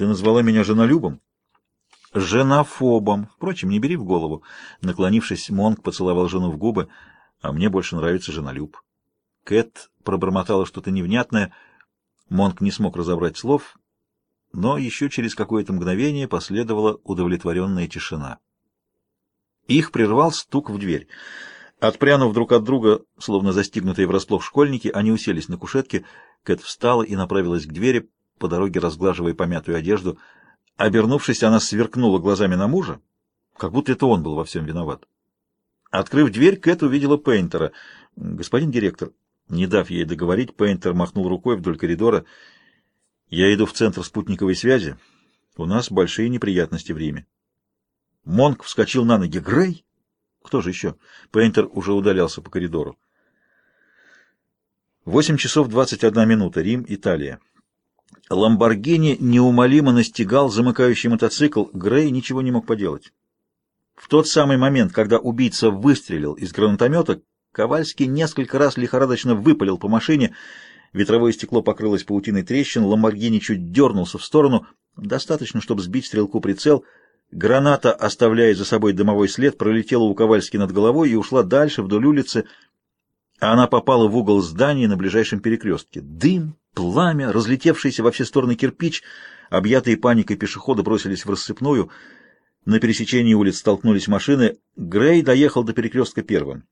Ты назвала меня женолюбом? Женофобом. Впрочем, не бери в голову. Наклонившись, Монк поцеловал жену в губы. А мне больше нравится женолюб. Кэт пробормотала что-то невнятное. Монк не смог разобрать слов, но еще через какое-то мгновение последовала удовлетворенная тишина. Их прервал стук в дверь. Отпрянув друг от друга, словно застигнутые врасплох школьники, они уселись на кушетке. Кэт встала и направилась к двери, по дороге разглаживая помятую одежду. Обернувшись, она сверкнула глазами на мужа, как будто это он был во всем виноват. Открыв дверь, Кэт увидела Пейнтера. «Господин директор». Не дав ей договорить, Пейнтер махнул рукой вдоль коридора. «Я иду в центр спутниковой связи. У нас большие неприятности в Риме». Монк вскочил на ноги. «Грей?» «Кто же еще?» Пейнтер уже удалялся по коридору. Восемь часов двадцать одна минута. Рим, Италия. Ламборгини неумолимо настигал замыкающий мотоцикл. Грей ничего не мог поделать. В тот самый момент, когда убийца выстрелил из гранатомета, Ковальский несколько раз лихорадочно выпалил по машине. Ветровое стекло покрылось паутиной трещин, Ламборгини чуть дернулся в сторону. Достаточно, чтобы сбить стрелку прицел. Граната, оставляя за собой дымовой след, пролетела у Ковальски над головой и ушла дальше, вдоль улицы. Она попала в угол здания на ближайшем перекрестке. Дым, пламя, разлетевшийся во все стороны кирпич, объятые паникой пешеходы бросились в рассыпную. На пересечении улиц столкнулись машины. Грей доехал до перекрестка первым.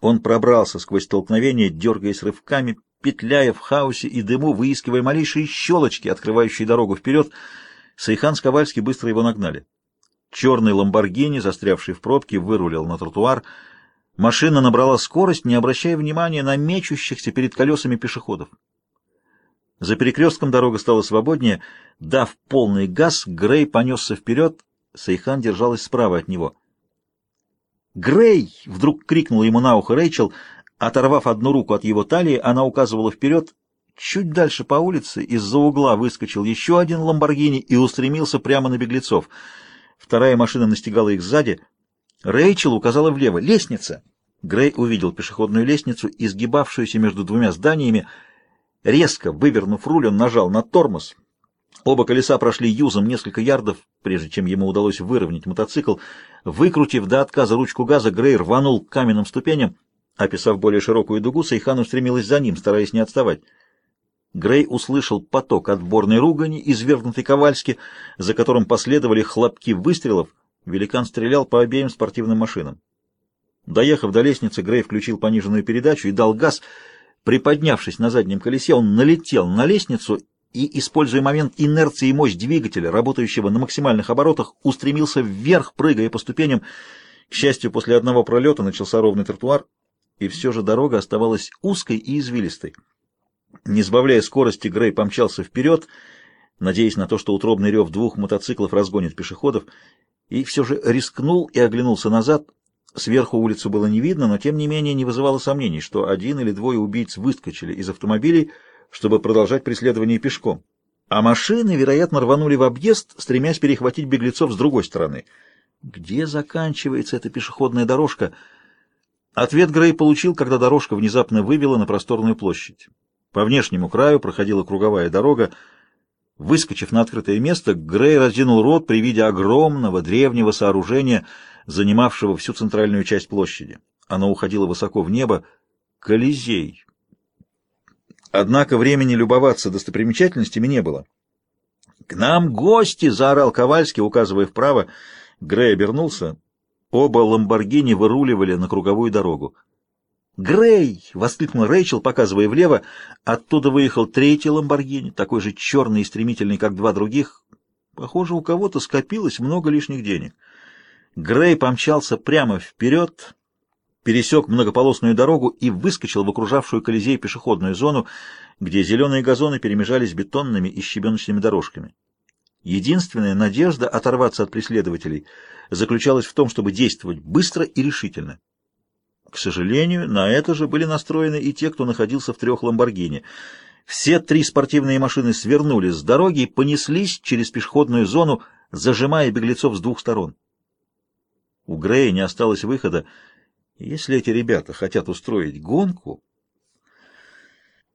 Он пробрался сквозь столкновение, дергаясь рывками, петляя в хаосе и дыму, выискивая малейшие щелочки, открывающие дорогу вперед. Сайхан с Ковальски быстро его нагнали. Черный ламборгини, застрявший в пробке, вырулил на тротуар. Машина набрала скорость, не обращая внимания на мечущихся перед колесами пешеходов. За перекрестком дорога стала свободнее. Дав полный газ, Грей понесся вперед. Сайхан держалась справа от него. «Грей!» — вдруг крикнула ему на ухо Рэйчел. Оторвав одну руку от его талии, она указывала вперед. Чуть дальше по улице из-за угла выскочил еще один ламборгини и устремился прямо на беглецов. Вторая машина настигала их сзади. Рэйчел указала влево. «Лестница!» Грей увидел пешеходную лестницу, изгибавшуюся между двумя зданиями, Резко вывернув руль, он нажал на тормоз. Оба колеса прошли юзом несколько ярдов, прежде чем ему удалось выровнять мотоцикл. Выкрутив до отказа ручку газа, Грей рванул к каменным ступеням. Описав более широкую дугу, Сайхан устремилась за ним, стараясь не отставать. Грей услышал поток отборной ругани, извергнутой Ковальски, за которым последовали хлопки выстрелов. Великан стрелял по обеим спортивным машинам. Доехав до лестницы, Грей включил пониженную передачу и дал газ — Приподнявшись на заднем колесе, он налетел на лестницу и, используя момент инерции и мощь двигателя, работающего на максимальных оборотах, устремился вверх, прыгая по ступеням. К счастью, после одного пролета начался ровный тротуар, и все же дорога оставалась узкой и извилистой. Не сбавляя скорости, Грей помчался вперед, надеясь на то, что утробный рев двух мотоциклов разгонит пешеходов, и все же рискнул и оглянулся назад — Сверху улицу было не видно, но тем не менее не вызывало сомнений, что один или двое убийц выскочили из автомобилей, чтобы продолжать преследование пешком. А машины, вероятно, рванули в объезд, стремясь перехватить беглецов с другой стороны. Где заканчивается эта пешеходная дорожка? Ответ Грей получил, когда дорожка внезапно вывела на просторную площадь. По внешнему краю проходила круговая дорога. Выскочив на открытое место, Грей разинул рот при виде огромного древнего сооружения — занимавшего всю центральную часть площади. Оно уходило высоко в небо. Колизей. Однако времени любоваться достопримечательностями не было. «К нам гости!» — заорал Ковальский, указывая вправо. Грей обернулся. Оба ламборгини выруливали на круговую дорогу. «Грей!» — воскликнул Рэйчел, показывая влево. Оттуда выехал третий ламборгини, такой же черный и стремительный, как два других. Похоже, у кого-то скопилось много лишних денег. Грей помчался прямо вперед, пересек многополосную дорогу и выскочил в окружавшую Колизей пешеходную зону, где зеленые газоны перемежались бетонными и щебеночными дорожками. Единственная надежда оторваться от преследователей заключалась в том, чтобы действовать быстро и решительно. К сожалению, на это же были настроены и те, кто находился в трех «Ламборгини». Все три спортивные машины свернули с дороги и понеслись через пешеходную зону, зажимая беглецов с двух сторон. У Грея не осталось выхода. Если эти ребята хотят устроить гонку...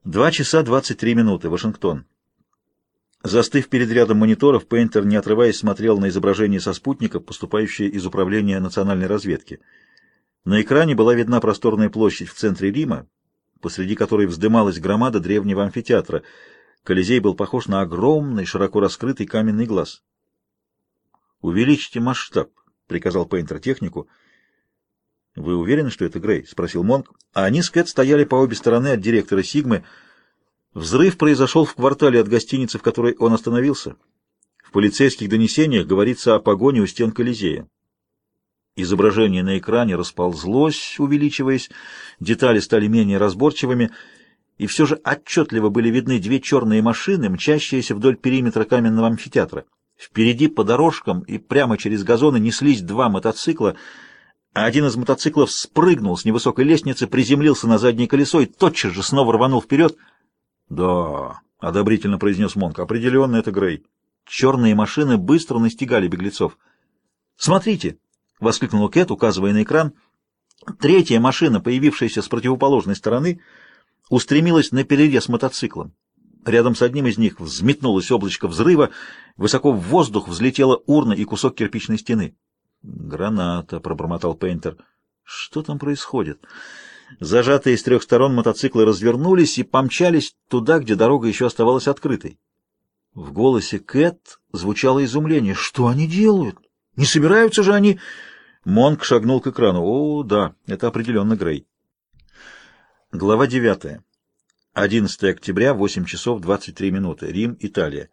Два часа двадцать три минуты. Вашингтон. Застыв перед рядом мониторов, Пейнтер, не отрываясь, смотрел на изображение со спутника, поступающее из Управления национальной разведки. На экране была видна просторная площадь в центре Рима, посреди которой вздымалась громада древнего амфитеатра. Колизей был похож на огромный, широко раскрытый каменный глаз. «Увеличьте масштаб», — приказал Пейнтер технику. «Вы уверены, что это Грей?» — спросил Монк. А они с Кэт стояли по обе стороны от директора Сигмы. Взрыв произошел в квартале от гостиницы, в которой он остановился. В полицейских донесениях говорится о погоне у стен Колизея. Изображение на экране расползлось, увеличиваясь, детали стали менее разборчивыми, и все же отчетливо были видны две черные машины, мчащиеся вдоль периметра каменного амфитеатра. Впереди по дорожкам и прямо через газоны неслись два мотоцикла, а один из мотоциклов спрыгнул с невысокой лестницы, приземлился на заднее колесо и тотчас же снова рванул вперед. «Да», — одобрительно произнес Монк, — «определенно это Грей». Черные машины быстро настигали беглецов. «Смотрите!» — воскликнул Кэт, указывая на экран. Третья машина, появившаяся с противоположной стороны, устремилась на перерез мотоциклом. Рядом с одним из них взметнулось облачко взрыва, высоко в воздух взлетела урна и кусок кирпичной стены. «Граната», — пробормотал Пейнтер. «Что там происходит?» Зажатые с трех сторон мотоциклы развернулись и помчались туда, где дорога еще оставалась открытой. В голосе Кэт звучало изумление. «Что они делают? Не собираются же они...» Монк шагнул к экрану. «О, да, это определенно Грей». Глава девятая. 11 октября, 8 часов 23 минуты. Рим, Италия.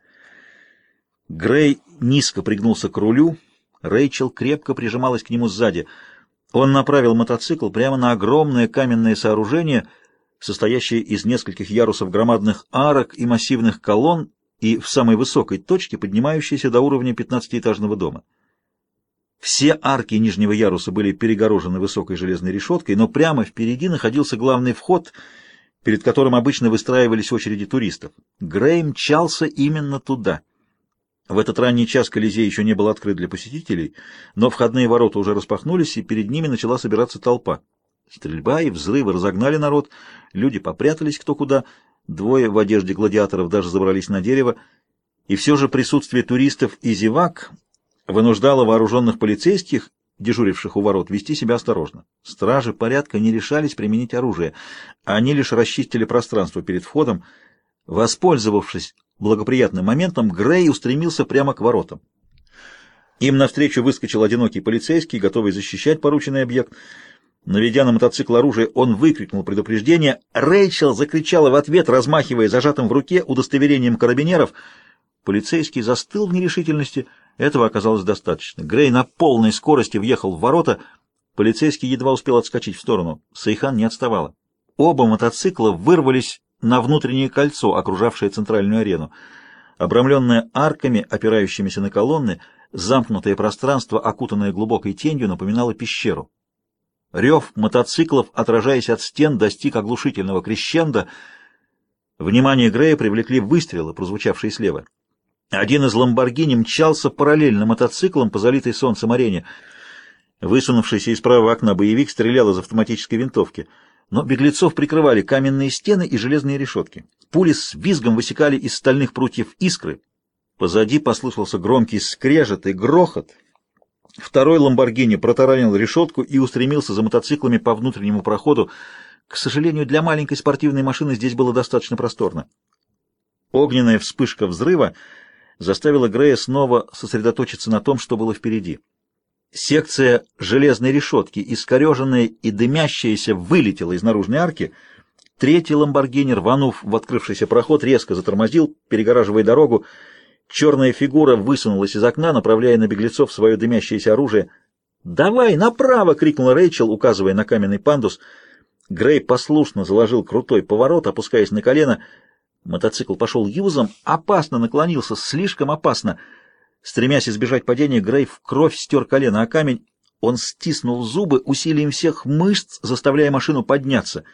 Грей низко пригнулся к рулю. Рэйчел крепко прижималась к нему сзади. Он направил мотоцикл прямо на огромное каменное сооружение, состоящее из нескольких ярусов громадных арок и массивных колонн, и в самой высокой точке поднимающейся до уровня пятнадцатиэтажного дома. Все арки нижнего яруса были перегорожены высокой железной решеткой, но прямо впереди находился главный вход — перед которым обычно выстраивались очереди туристов. Грей мчался именно туда. В этот ранний час Колизей еще не был открыт для посетителей, но входные ворота уже распахнулись, и перед ними начала собираться толпа. Стрельба и взрывы разогнали народ, люди попрятались кто куда, двое в одежде гладиаторов даже забрались на дерево, и все же присутствие туристов и зевак вынуждало вооруженных полицейских дежуривших у ворот, вести себя осторожно. Стражи порядка не решались применить оружие. Они лишь расчистили пространство перед входом. Воспользовавшись благоприятным моментом, Грей устремился прямо к воротам. Им навстречу выскочил одинокий полицейский, готовый защищать порученный объект. Наведя на мотоцикл оружие, он выкрикнул предупреждение. Рэйчел закричала в ответ, размахивая зажатым в руке удостоверением карабинеров. Полицейский застыл в нерешительности — этого оказалось достаточно. Грей на полной скорости въехал в ворота. Полицейский едва успел отскочить в сторону. Сайхан не отставала. Оба мотоцикла вырвались на внутреннее кольцо, окружавшее центральную арену. Обрамленное арками, опирающимися на колонны, замкнутое пространство, окутанное глубокой тенью, напоминало пещеру. Рев мотоциклов, отражаясь от стен, достиг оглушительного крещендо. Внимание Грея привлекли выстрелы, прозвучавшие слева. Один из ламборгини мчался параллельно мотоциклам по залитой солнцем арене. Высунувшийся из правого окна боевик стрелял из автоматической винтовки. Но беглецов прикрывали каменные стены и железные решетки. Пули с визгом высекали из стальных прутьев искры. Позади послышался громкий скрежет и грохот. Второй ламборгини протаранил решетку и устремился за мотоциклами по внутреннему проходу. К сожалению, для маленькой спортивной машины здесь было достаточно просторно. Огненная вспышка взрыва — заставила Грея снова сосредоточиться на том, что было впереди. Секция железной решетки, искореженная и дымящаяся, вылетела из наружной арки. Третий ламборгини, рванув в открывшийся проход, резко затормозил, перегораживая дорогу. Черная фигура высунулась из окна, направляя на беглецов свое дымящееся оружие. «Давай, направо!» — крикнула Рэйчел, указывая на каменный пандус. Грей послушно заложил крутой поворот, опускаясь на колено — Мотоцикл пошел юзом, опасно наклонился, слишком опасно. Стремясь избежать падения, Грей в кровь стер колено о камень. Он стиснул зубы усилием всех мышц, заставляя машину подняться.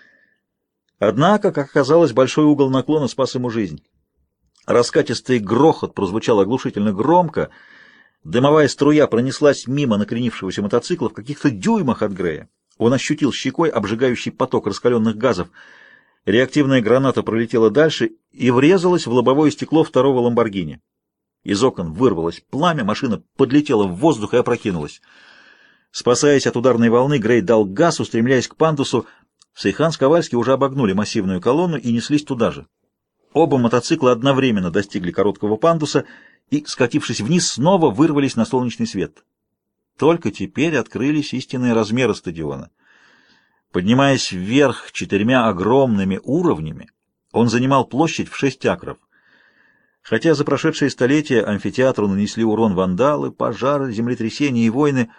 Однако, как оказалось, большой угол наклона спас ему жизнь. Раскатистый грохот прозвучал оглушительно громко. Дымовая струя пронеслась мимо накренившегося мотоцикла в каких-то дюймах от Грея. Он ощутил щекой обжигающий поток раскаленных газов — Реактивная граната пролетела дальше и врезалась в лобовое стекло второго «Ламборгини». Из окон вырвалось пламя, машина подлетела в воздух и опрокинулась. Спасаясь от ударной волны, Грей дал газ, устремляясь к пандусу. Сейхан с Ковальски уже обогнули массивную колонну и неслись туда же. Оба мотоцикла одновременно достигли короткого пандуса и, скатившись вниз, снова вырвались на солнечный свет. Только теперь открылись истинные размеры стадиона. Поднимаясь вверх четырьмя огромными уровнями, он занимал площадь в шесть акров. Хотя за прошедшие столетия амфитеатру нанесли урон вандалы, пожары, землетрясения и войны,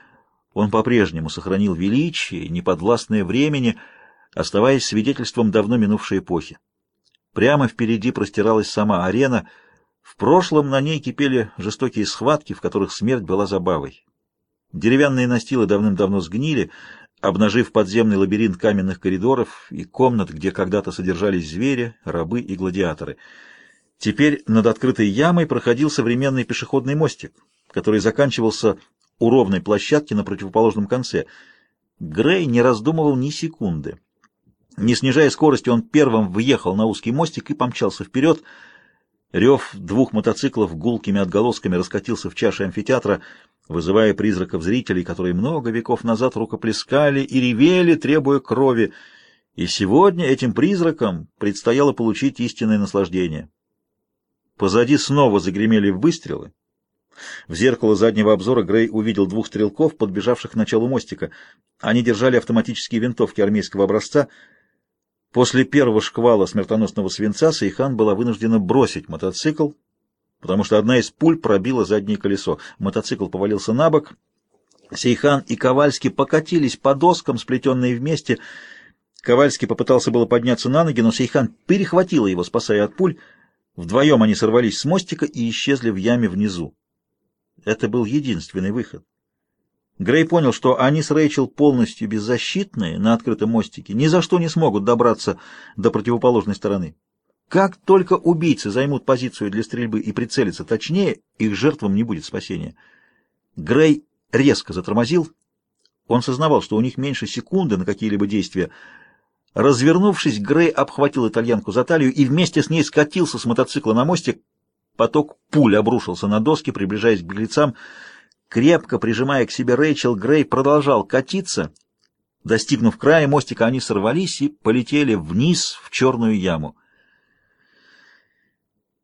он по-прежнему сохранил величие, неподвластное времени, оставаясь свидетельством давно минувшей эпохи. Прямо впереди простиралась сама арена. В прошлом на ней кипели жестокие схватки, в которых смерть была забавой. Деревянные настилы давным-давно сгнили, обнажив подземный лабиринт каменных коридоров и комнат, где когда-то содержались звери, рабы и гладиаторы. Теперь над открытой ямой проходил современный пешеходный мостик, который заканчивался у ровной площадки на противоположном конце. Грей не раздумывал ни секунды. Не снижая скорости, он первым въехал на узкий мостик и помчался вперед. Рев двух мотоциклов гулкими отголосками раскатился в чаше амфитеатра, вызывая призраков зрителей, которые много веков назад рукоплескали и ревели, требуя крови. И сегодня этим призракам предстояло получить истинное наслаждение. Позади снова загремели выстрелы. В зеркало заднего обзора Грей увидел двух стрелков, подбежавших к началу мостика. Они держали автоматические винтовки армейского образца. После первого шквала смертоносного свинца Сейхан была вынуждена бросить мотоцикл, потому что одна из пуль пробила заднее колесо. Мотоцикл повалился на бок. Сейхан и Ковальский покатились по доскам, сплетенные вместе. Ковальский попытался было подняться на ноги, но Сейхан перехватила его, спасая от пуль. Вдвоем они сорвались с мостика и исчезли в яме внизу. Это был единственный выход. Грей понял, что они с Рэйчел полностью беззащитные на открытом мостике, ни за что не смогут добраться до противоположной стороны. Как только убийцы займут позицию для стрельбы и прицелятся точнее, их жертвам не будет спасения. Грей резко затормозил. Он сознавал, что у них меньше секунды на какие-либо действия. Развернувшись, Грей обхватил итальянку за талию и вместе с ней скатился с мотоцикла на мостик. Поток пуль обрушился на доски, приближаясь к беглецам. Крепко прижимая к себе Рэйчел, Грей продолжал катиться. Достигнув края мостика, они сорвались и полетели вниз в черную яму.